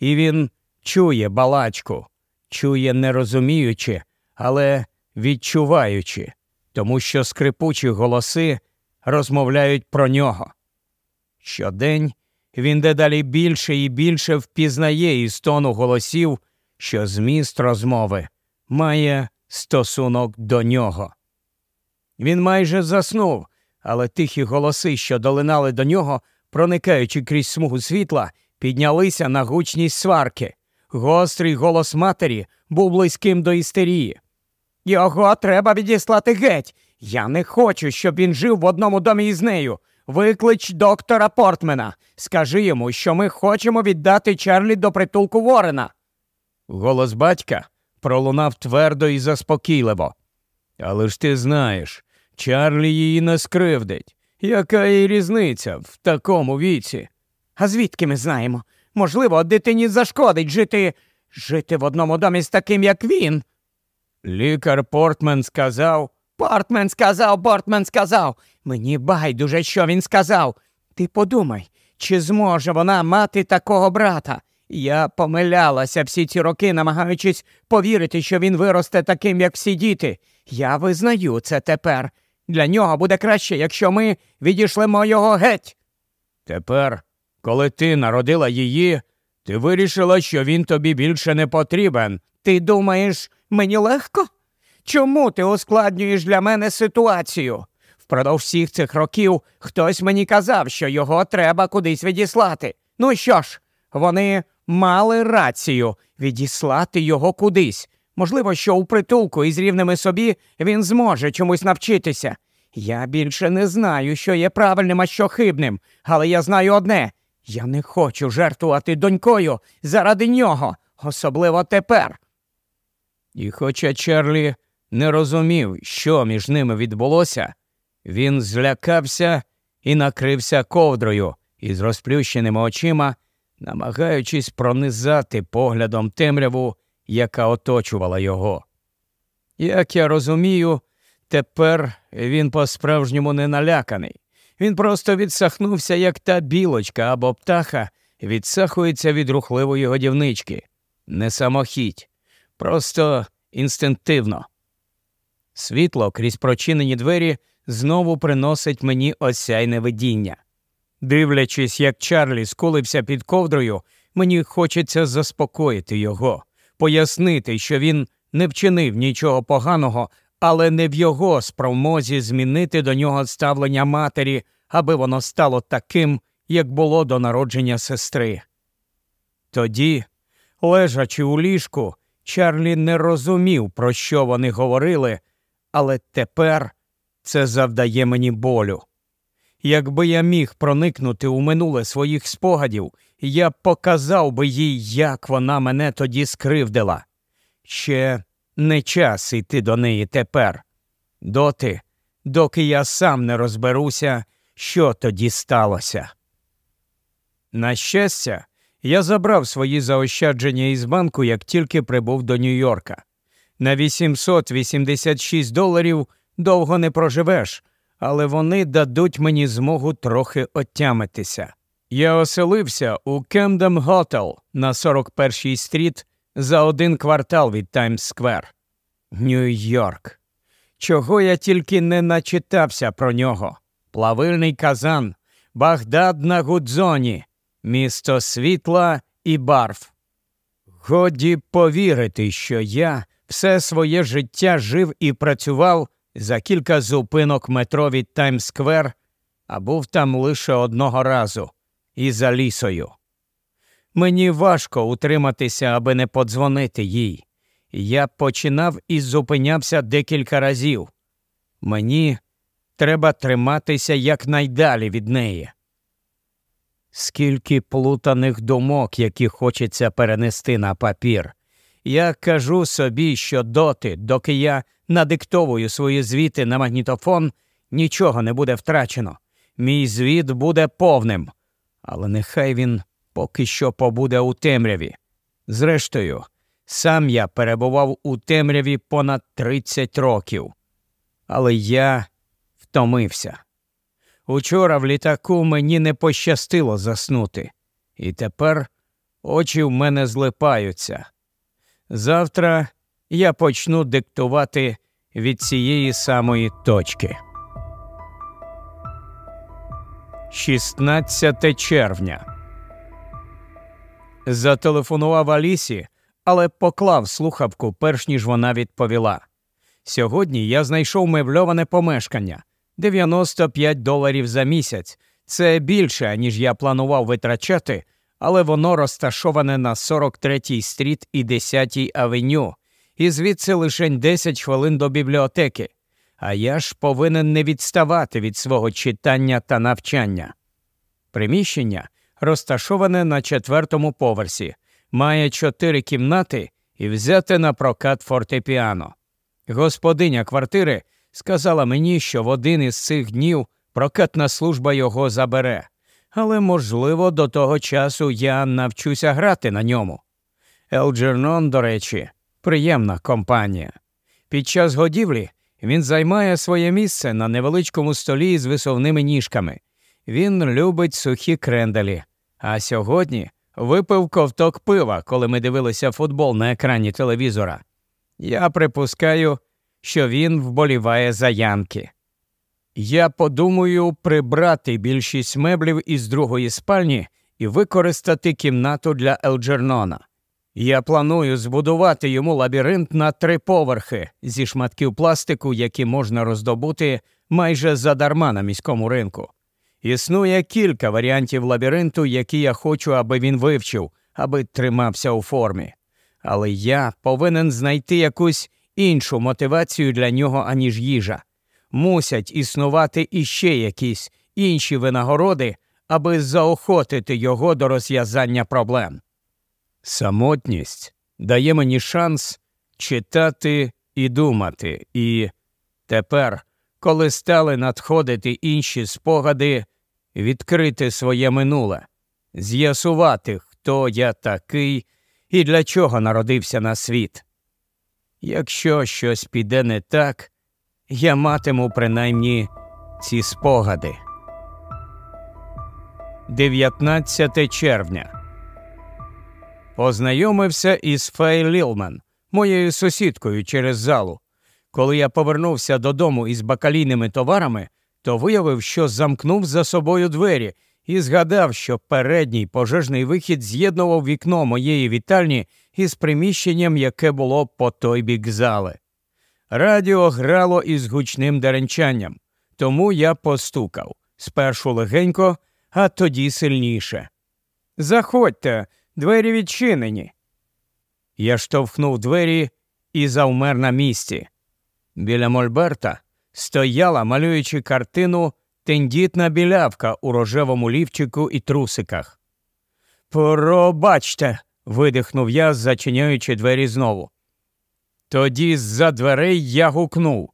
І він чує балачку, чує не розуміючи, але відчуваючи, тому що скрипучі голоси розмовляють про нього. Щодень він дедалі більше і більше впізнає із тону голосів, що зміст розмови має стосунок до нього. Він майже заснув, але тихі голоси, що долинали до нього, проникаючи крізь смугу світла, піднялися на гучність сварки. Гострий голос матері був близьким до істерії. Його треба відіслати геть. Я не хочу, щоб він жив в одному домі із нею. Виклич доктора Портмена. Скажи йому, що ми хочемо віддати Чарлі до притулку Ворена. Голос батька пролунав твердо і заспокійливо. Але ж ти знаєш, Чарлі її не скривдить. Яка їй різниця в такому віці? А звідки ми знаємо? Можливо, дитині зашкодить жити жити в одному домі з таким, як він. Лікар Портмен сказав. Портмен сказав, Портмен сказав. Мені байдуже, що він сказав. Ти подумай, чи зможе вона мати такого брата? Я помилялася всі ці роки, намагаючись повірити, що він виросте таким, як всі діти. Я визнаю це тепер. Для нього буде краще, якщо ми відійшлемо його геть. Тепер, коли ти народила її, ти вирішила, що він тобі більше не потрібен. Ти думаєш, мені легко? Чому ти ускладнюєш для мене ситуацію? Впродовж всіх цих років хтось мені казав, що його треба кудись відіслати. Ну що ж, вони мали рацію відіслати його кудись. Можливо, що у притулку із рівними собі він зможе чомусь навчитися. Я більше не знаю, що є правильним, а що хибним, але я знаю одне я не хочу жертвувати донькою заради нього, особливо тепер. І хоча Чарлі не розумів, що між ними відбулося, він злякався і накрився ковдрою із розплющеними очима, намагаючись пронизати поглядом темряву, яка оточувала його. Як я розумію, тепер він по-справжньому не наляканий. Він просто відсахнувся, як та білочка або птаха відсахується від рухливої годівнички. Не самохідь, просто інстинктивно. Світло крізь прочинені двері знову приносить мені осяйне видіння. Дивлячись, як Чарлі скулився під ковдрою, мені хочеться заспокоїти його, пояснити, що він не вчинив нічого поганого, але не в його спромозі змінити до нього ставлення матері, аби воно стало таким, як було до народження сестри. Тоді, лежачи у ліжку, Чарлі не розумів, про що вони говорили, але тепер це завдає мені болю. Якби я міг проникнути у минуле своїх спогадів, я показав би їй, як вона мене тоді скривдила. Ще не час йти до неї тепер, доти, доки я сам не розберуся, що тоді сталося. На щастя, я забрав свої заощадження із банку, як тільки прибув до Нью-Йорка. На 886 доларів довго не проживеш, але вони дадуть мені змогу трохи отямитися. Я оселився у Кемдем Готел на 41-й стріт за один квартал від Таймс Сквер. Нью-Йорк. Чого я тільки не начитався про нього. Плавильний казан, Багдад на Гудзоні, місто світла і барв. Годі повірити, що я все своє життя жив і працював за кілька зупинок метро від Таймс-сквер, а був там лише одного разу і за лісою. Мені важко утриматися, аби не подзвонити їй. Я починав і зупинявся декілька разів. Мені треба триматися якнайдалі від неї. Скільки плутаних думок, які хочеться перенести на папір. Я кажу собі, що доти, доки я надиктовую свої звіти на магнітофон, нічого не буде втрачено. Мій звіт буде повним, але нехай він поки що побуде у темряві. Зрештою, сам я перебував у темряві понад 30 років, але я втомився. Учора в літаку мені не пощастило заснути, і тепер очі в мене злипаються. Завтра я почну диктувати від цієї самої точки. 16 червня. Зателефонував Алісі, але поклав слухавку, перш ніж вона відповіла. Сьогодні я знайшов мебльоване помешкання 95 доларів за місяць. Це більше, ніж я планував витрачати, але воно розташоване на 43-й стріт і 10-й авеню, і звідси лише 10 хвилин до бібліотеки. А я ж повинен не відставати від свого читання та навчання. Приміщення розташоване на четвертому поверсі, має чотири кімнати і взяте на прокат фортепіано. Господиня квартири сказала мені, що в один із цих днів прокатна служба його забере, але, можливо, до того часу я навчуся грати на ньому. Елджернон, до речі, приємна компанія. Під час годівлі він займає своє місце на невеличкому столі з висовними ніжками. Він любить сухі кренделі. А сьогодні випив ковток пива, коли ми дивилися футбол на екрані телевізора. Я припускаю, що він вболіває за янки. Я подумаю прибрати більшість меблів із другої спальні і використати кімнату для Елджернона. Я планую збудувати йому лабіринт на три поверхи зі шматків пластику, які можна роздобути майже задарма на міському ринку. Існує кілька варіантів лабіринту, які я хочу, аби він вивчив, аби тримався у формі. Але я повинен знайти якусь іншу мотивацію для нього, аніж їжа. Мусять існувати іще якісь інші винагороди, аби заохотити його до розв'язання проблем. Самотність дає мені шанс читати і думати, і тепер, коли стали надходити інші спогади, відкрити своє минуле, з'ясувати, хто я такий і для чого народився на світ. Якщо щось піде не так, я матиму принаймні ці спогади. 19 червня. Познайомився із Фей Лілман, моєю сусідкою через залу. Коли я повернувся додому із бакалійними товарами, то виявив, що замкнув за собою двері і згадав, що передній пожежний вихід з'єднував вікно моєї вітальні із приміщенням, яке було по той бік зали. Радіо грало із гучним деренчанням, тому я постукав спершу легенько, а тоді сильніше. Заходьте, двері відчинені. Я штовхнув двері і завмер на місці. Біля Мольберта стояла, малюючи картину, тендітна білявка у рожевому лівчику і трусиках. Пробачте, видихнув я, зачиняючи двері знову. Тоді з-за дверей я гукнув.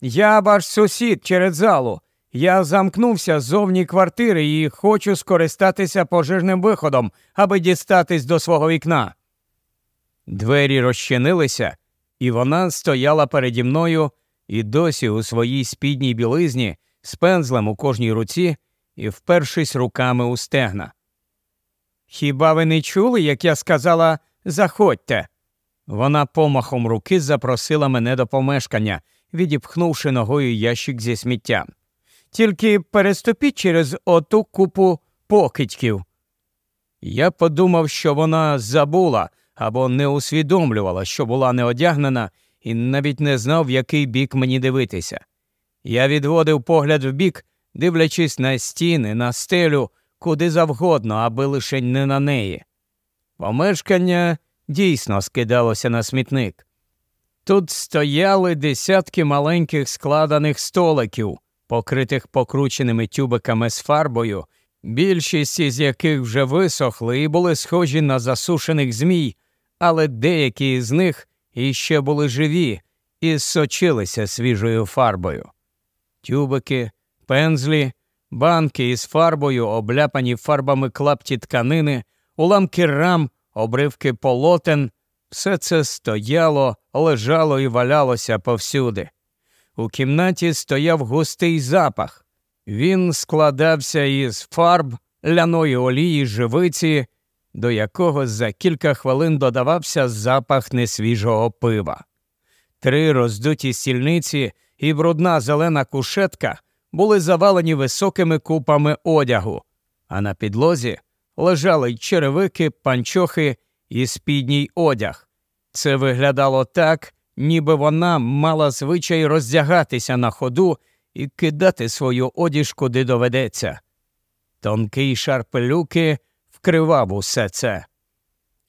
Я ваш сусід через залу. Я замкнувся ззовні квартири і хочу скористатися пожежним виходом, аби дістатись до свого вікна. Двері розчинилися, і вона стояла переді мною і досі у своїй спідній білизні з пензлем у кожній руці і впершись руками у стегна. Хіба ви не чули, як я сказала заходьте? Вона помахом руки запросила мене до помешкання, відіпхнувши ногою ящик зі сміттям. Тільки переступіть через оту купу покидьків. Я подумав, що вона забула або не усвідомлювала, що була неодягнена, і навіть не знав, в який бік мені дивитися. Я відводив погляд вбік, дивлячись на стіни, на стелю, куди завгодно, аби лише не на неї. Помешкання дійсно скидалося на смітник. Тут стояли десятки маленьких складених столиків, покритих покрученими тюбиками з фарбою, більшість із яких вже висохли і були схожі на засушених змій, але деякі з них іще були живі і сочилися свіжою фарбою. Тюбики, пензлі, банки із фарбою, обляпані фарбами клапті тканини, уламки рам, обривки полотен, все це стояло, лежало і валялося повсюди. У кімнаті стояв густий запах. Він складався із фарб, ляної олії, живиці, до якого за кілька хвилин додавався запах несвіжого пива. Три роздуті стільниці і брудна зелена кушетка були завалені високими купами одягу, а на підлозі лежали черевики, панчохи і спідній одяг. Це виглядало так, ніби вона мала звичай роздягатися на ходу і кидати свою одіж куди доведеться. Тонкий шар пилюки вкривав усе це.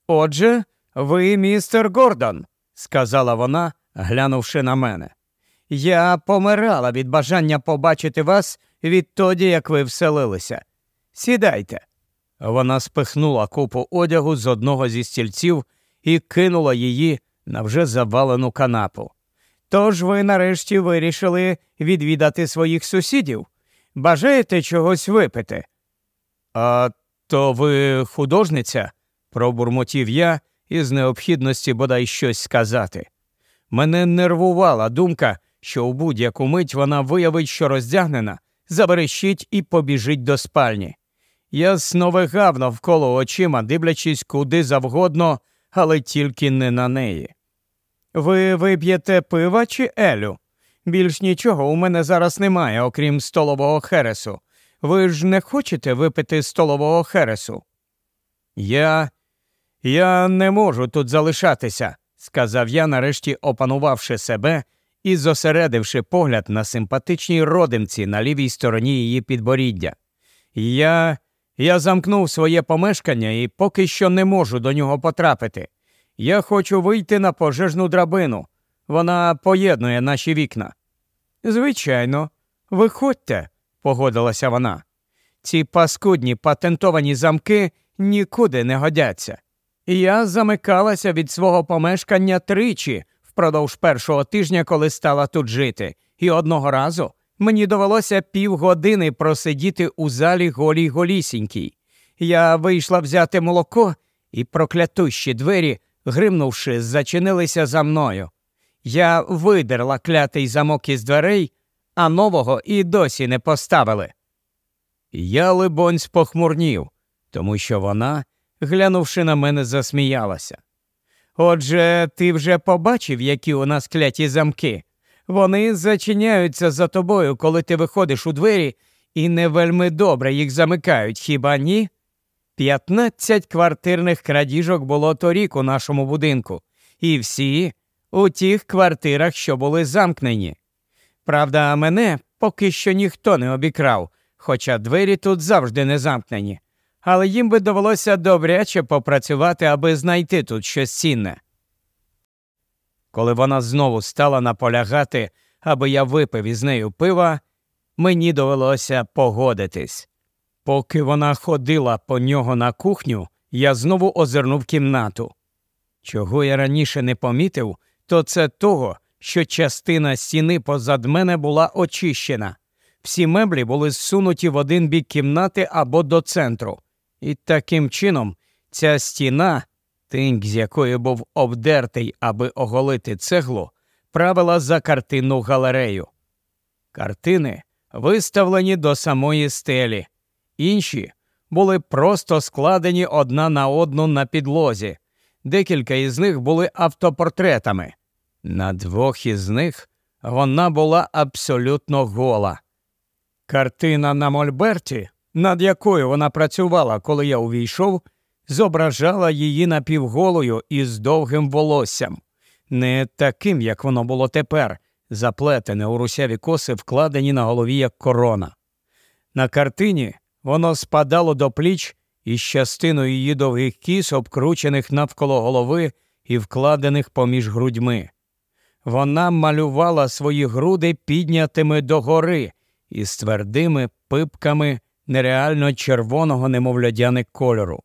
Отже, ви містер Гордон, сказала вона, глянувши на мене. Я помирала від бажання побачити вас відтоді, як ви вселилися. Сідайте. Вона спихнула купу одягу з одного зі стільців і кинула її на вже завалену канапу. Тож ви нарешті вирішили відвідати своїх сусідів. Бажаєте чогось випити? А то ви художниця? пробурмотів я із необхідності бодай щось сказати. Мене нервувала думка, що у будь-яку мить вона виявить, що роздягнена, заберещить і побіжить до спальні. Я сновигав навколо очима, дивлячись куди завгодно, але тільки не на неї. Ви вип'єте пива чи Елю? Більш нічого у мене зараз немає, окрім столового хересу. Ви ж не хочете випити столового хересу? Я. Я не можу тут залишатися, сказав я, нарешті опанувавши себе і зосередивши погляд на симпатичній родимці на лівій стороні її підборіддя. Я. Я замкнув своє помешкання і поки що не можу до нього потрапити. Я хочу вийти на пожежну драбину. Вона поєднує наші вікна. Звичайно, виходьте, погодилася вона. Ці паскудні патентовані замки нікуди не годяться. Я замикалася від свого помешкання тричі впродовж першого тижня, коли стала тут жити, і одного разу мені довелося півгодини просидіти у залі голій голісінькій. Я вийшла взяти молоко, і проклятущі двері, гримнувши, зачинилися за мною. Я видерла клятий замок із дверей, а нового і досі не поставили. Я, либонь, спохмурнів, тому що вона, глянувши на мене, засміялася. Отже, ти вже побачив, які у нас кляті замки. Вони зачиняються за тобою, коли ти виходиш у двері, і не вельми добре їх замикають, хіба ні? П'ятнадцять квартирних крадіжок було торік у нашому будинку, і всі у тих квартирах, що були замкнені. Правда, мене поки що ніхто не обікрав, хоча двері тут завжди не замкнені, але їм би довелося добряче попрацювати, аби знайти тут щось цінне. Коли вона знову стала наполягати, аби я випив із нею пива, мені довелося погодитись. Поки вона ходила по нього на кухню, я знову озирнув кімнату. Чого я раніше не помітив, то це того, що частина стіни позад мене була очищена. Всі меблі були зсунуті в один бік кімнати або до центру. І таким чином ця стіна, тиньк з якої був обдертий, аби оголити цеглу, правила за картинну галерею. Картини виставлені до самої стелі, інші були просто складені одна на одну на підлозі. Декілька із них були автопортретами. На двох із них вона була абсолютно гола. Картина на Мольберті, над якою вона працювала, коли я увійшов, зображала її напівголою із довгим волоссям, не таким, як воно було тепер, заплетене у русяві коси, вкладені на голові як корона. На картині воно спадало до пліч із частиною її довгих кіс, обкручених навколо голови і вкладених поміж грудьми. Вона малювала свої груди піднятими догори із твердими пипками нереально червоного немовлядяни кольору.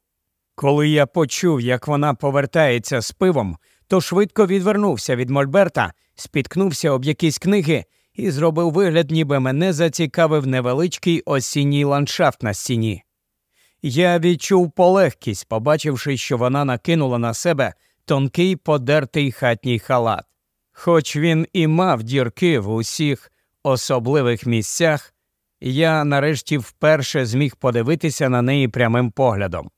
Коли я почув, як вона повертається з пивом, то швидко відвернувся від Мольберта, спіткнувся об якісь книги і зробив вигляд, ніби мене зацікавив невеличкий осінній ландшафт на стіні. Я відчув полегкість, побачивши, що вона накинула на себе тонкий подертий хатній халат. Хоч він і мав дірки в усіх особливих місцях, я нарешті вперше зміг подивитися на неї прямим поглядом.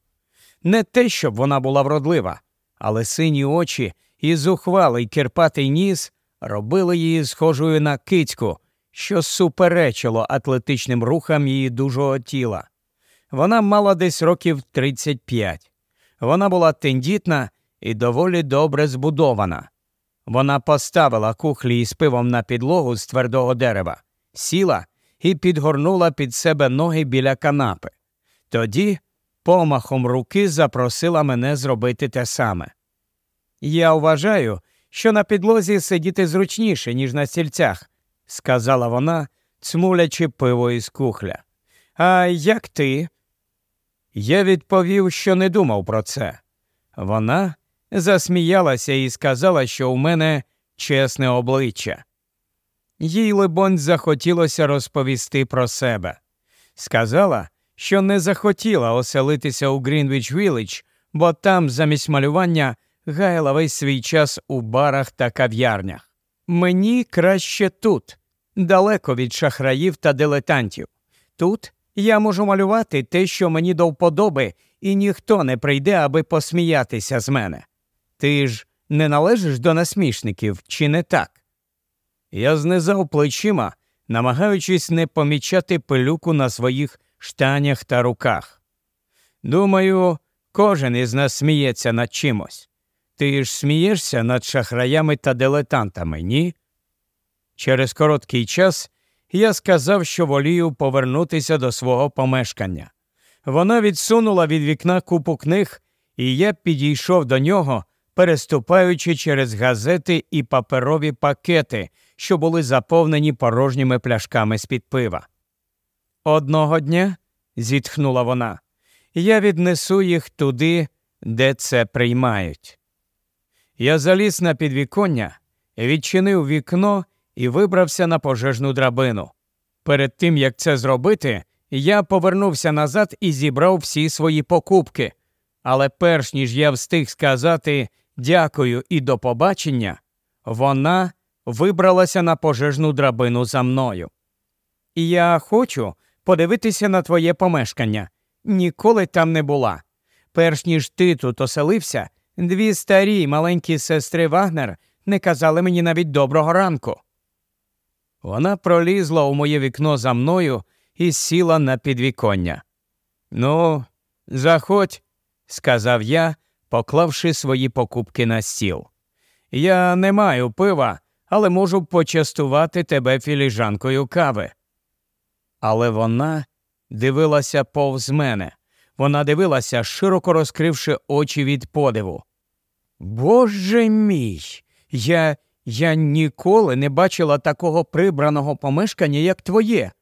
Не те, щоб вона була вродлива, але сині очі і зухвалий кирпатий ніс робили її схожою на кицьку, що суперечило атлетичним рухам її дужого тіла. Вона мала десь років 35. Вона була тендітна і доволі добре збудована. Вона поставила кухлі із пивом на підлогу з твердого дерева, сіла і підгорнула під себе ноги біля канапи. Тоді помахом руки запросила мене зробити те саме. Я вважаю, що на підлозі сидіти зручніше, ніж на стільцях, сказала вона, цмулячи пиво із кухля. А як ти? Я відповів, що не думав про це. Вона засміялася і сказала, що у мене чесне обличчя. Їй, либонь, захотілося розповісти про себе. Сказала, що не захотіла оселитися у Грінвіч Віллідж, бо там, замість малювання, гаяла весь свій час у барах та кав'ярнях. Мені краще тут, далеко від шахраїв та дилетантів. Тут я можу малювати те, що мені до вподоби, і ніхто не прийде, аби посміятися з мене. Ти ж не належиш до насмішників, чи не так? Я знизав плечима, намагаючись не помічати пилюку на своїх штанях та руках. Думаю, кожен із нас сміється над чимось. Ти ж смієшся над шахраями та дилетантами, ні? Через короткий час я сказав, що волію повернутися до свого помешкання. Вона відсунула від вікна купу книг, і я підійшов до нього, переступаючи через газети і паперові пакети, що були заповнені порожніми пляшками з під пива. Одного дня, зітхнула вона, я віднесу їх туди, де це приймають. Я заліз на підвіконня, відчинив вікно і вибрався на пожежну драбину. Перед тим як це зробити, я повернувся назад і зібрав всі свої покупки. Але перш ніж я встиг сказати дякую і до побачення, вона вибралася на пожежну драбину за мною. Я хочу подивитися на твоє помешкання. Ніколи там не була. Перш ніж ти тут оселився, дві старі маленькі сестри Вагнер не казали мені навіть доброго ранку. Вона пролізла у моє вікно за мною і сіла на підвіконня. Ну, заходь, сказав я, поклавши свої покупки на стіл. Я не маю пива, але можу почастувати тебе філіжанкою кави. Але вона дивилася повз мене. Вона дивилася, широко розкривши очі від подиву. Боже мій, я я ніколи не бачила такого прибраного помешкання, як твоє.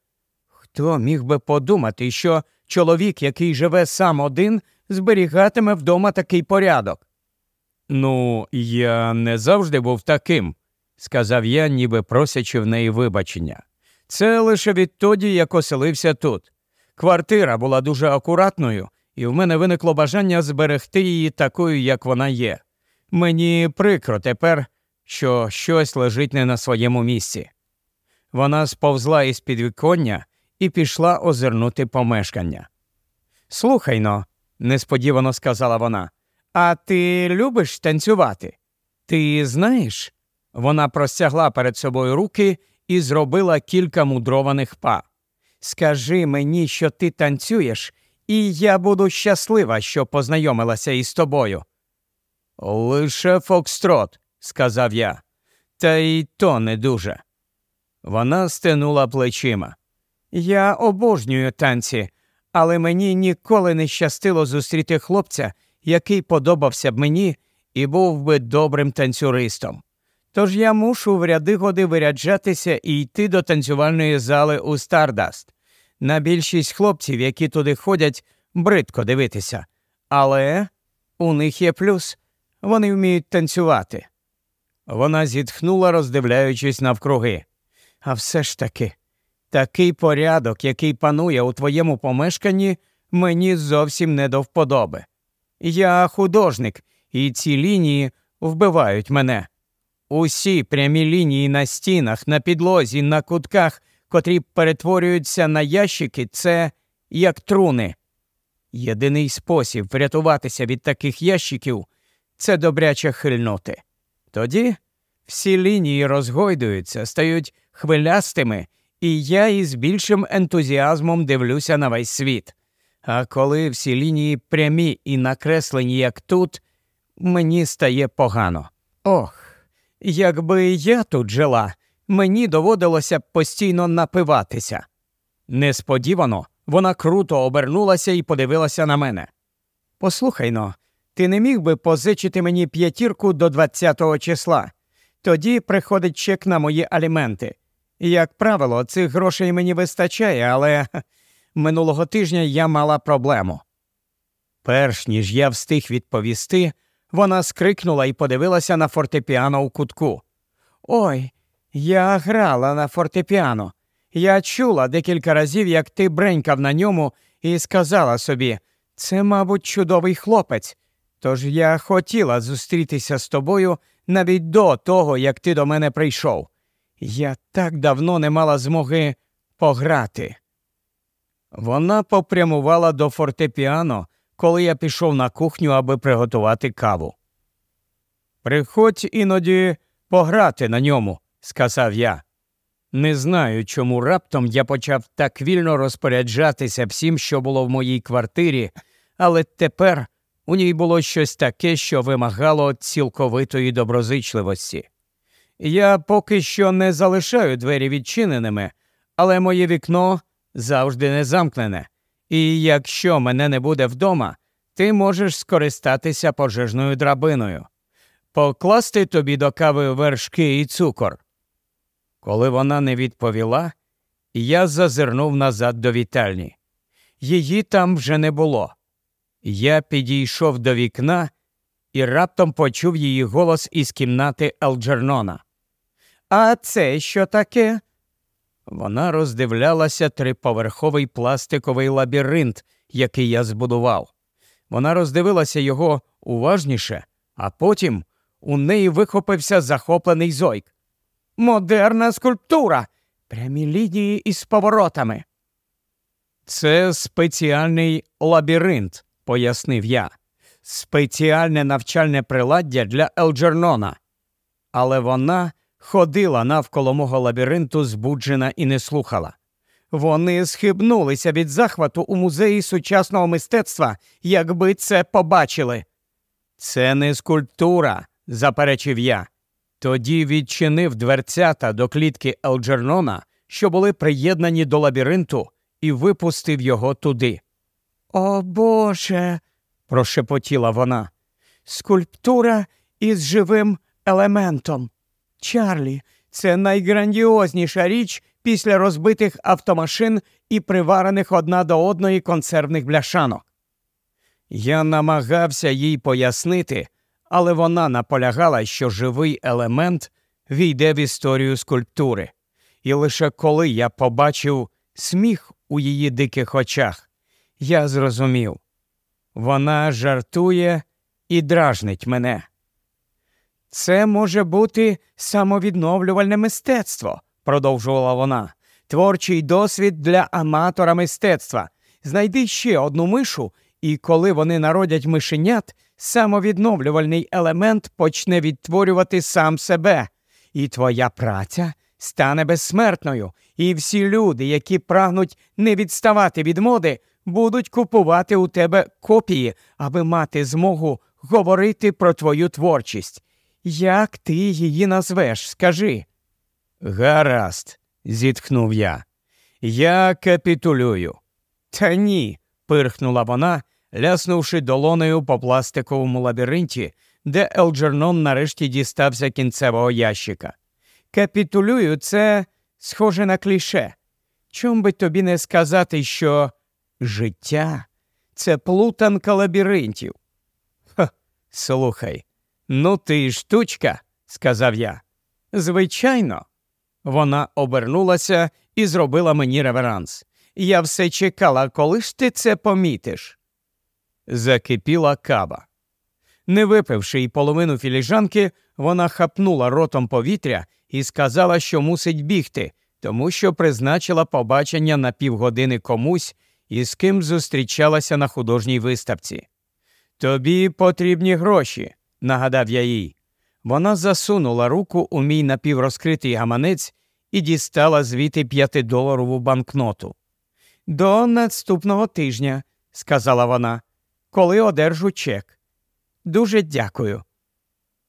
Хто міг би подумати, що чоловік, який живе сам один, зберігатиме вдома такий порядок? Ну, я не завжди був таким, сказав я, ніби просячи в неї вибачення. Це лише відтоді, як оселився тут. Квартира була дуже акуратною, і в мене виникло бажання зберегти її такою, як вона є. Мені прикро тепер, що щось лежить не на своєму місці. Вона сповзла із підвіконня і пішла озирнути помешкання. Слухай но, несподівано сказала вона, а ти любиш танцювати? Ти знаєш? Вона простягла перед собою руки і зробила кілька мудрованих па. Скажи мені, що ти танцюєш, і я буду щаслива, що познайомилася із тобою. Лише Фокстрот, сказав я, та й то не дуже. Вона стенула плечима. Я обожнюю танці, але мені ніколи не щастило зустріти хлопця, який подобався б мені і був би добрим танцюристом. Тож я мушу в ряди годи виряджатися і йти до танцювальної зали у Стардаст. На більшість хлопців, які туди ходять, бридко дивитися. Але у них є плюс вони вміють танцювати. Вона зітхнула, роздивляючись навкруги. А все ж таки, такий порядок, який панує у твоєму помешканні, мені зовсім не до вподоби. Я художник, і ці лінії вбивають мене. Усі прямі лінії на стінах, на підлозі, на кутках, котрі перетворюються на ящики, це як труни. Єдиний спосіб врятуватися від таких ящиків це добряче хильнути. Тоді всі лінії розгойдуються, стають хвилястими, і я із більшим ентузіазмом дивлюся на весь світ. А коли всі лінії прямі і накреслені, як тут, мені стає погано. Ох, якби я тут жила, мені доводилося б постійно напиватися. Несподівано вона круто обернулася і подивилася на мене. Послухай но, ти не міг би позичити мені п'ятірку до 20-го числа. Тоді приходить чек на мої аліменти. Як правило, цих грошей мені вистачає, але минулого тижня я мала проблему. Перш ніж я встиг відповісти, вона скрикнула і подивилася на фортепіано у кутку. Ой, я грала на фортепіано. Я чула декілька разів, як ти бренькав на ньому, і сказала собі це, мабуть, чудовий хлопець. Тож я хотіла зустрітися з тобою навіть до того, як ти до мене прийшов. Я так давно не мала змоги пограти. Вона попрямувала до фортепіано, коли я пішов на кухню, аби приготувати каву. Приходь іноді пограти на ньому, сказав я. Не знаю, чому раптом я почав так вільно розпоряджатися всім, що було в моїй квартирі, але тепер у ній було щось таке, що вимагало цілковитої доброзичливості. Я поки що не залишаю двері відчиненими, але моє вікно завжди не замкнене, і якщо мене не буде вдома, ти можеш скористатися пожежною драбиною, покласти тобі до кави вершки і цукор. Коли вона не відповіла, я зазирнув назад до вітальні. Її там вже не було. Я підійшов до вікна і раптом почув її голос із кімнати Елджернона. А це що таке? Вона роздивлялася триповерховий пластиковий лабіринт, який я збудував. Вона роздивилася його уважніше, а потім у неї вихопився захоплений зойк. Модерна скульптура, прямі лінії із поворотами. Це спеціальний лабіринт, пояснив я, спеціальне навчальне приладдя для Елджернона. Але вона ходила навколо мого лабіринту, збуджена і не слухала. Вони схибнулися від захвату у музеї сучасного мистецтва, якби це побачили. Це не скульптура, заперечив я. Тоді відчинив дверцята до клітки Елджернона, що були приєднані до лабіринту, і випустив його туди. О Боже. прошепотіла вона. Скульптура із живим елементом. Чарлі, це найграндіозніша річ після розбитих автомашин і приварених одна до одної консервних бляшанок. Я намагався їй пояснити, але вона наполягала, що живий елемент війде в історію скульптури. І лише коли я побачив сміх у її диких очах, я зрозумів вона жартує і дражнить мене. Це може бути самовідновлювальне мистецтво, продовжувала вона, творчий досвід для аматора мистецтва. Знайди ще одну мишу, і коли вони народять мишенят, самовідновлювальний елемент почне відтворювати сам себе, і твоя праця стане безсмертною, і всі люди, які прагнуть не відставати від моди, будуть купувати у тебе копії, аби мати змогу говорити про твою творчість. Як ти її назвеш, скажи? Гаразд, зітхнув я. Я капітулюю. Та ні, пирхнула вона, ляснувши долонею по пластиковому лабіринті, де Елджернон нарешті дістався кінцевого ящика. Капітулюю, це схоже на кліше. Чом би тобі не сказати, що життя це плутанка лабіринтів? Ха, слухай, ну ти штучка, сказав я. Звичайно. Вона обернулася і зробила мені реверанс. Я все чекала, коли ж ти це помітиш. Закипіла кава. Не випивши й половину філіжанки, вона хапнула ротом повітря і сказала, що мусить бігти, тому що призначила побачення на півгодини комусь, із ким зустрічалася на художній виставці. Тобі потрібні гроші, нагадав я їй. Вона засунула руку у мій напіврозкритий гаманець і дістала звідти п'ятидоларову банкноту. До наступного тижня, сказала вона, коли одержу чек. Дуже дякую.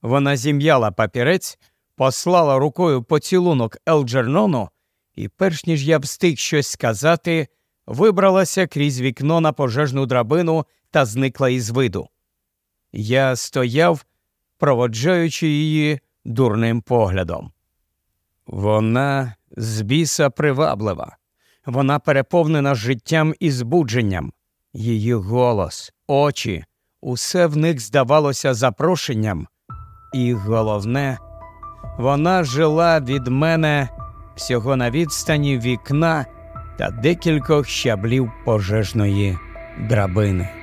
Вона зім'яла папірець, послала рукою поцілунок Елджернону, і, перш ніж я встиг щось сказати, вибралася крізь вікно на пожежну драбину та зникла із виду. Я стояв, проводжаючи її дурним поглядом. Вона з біса приваблива, вона переповнена життям і збудженням. Її голос, очі, усе в них здавалося запрошенням, і головне, вона жила від мене всього на відстані вікна та декількох щаблів пожежної драбини.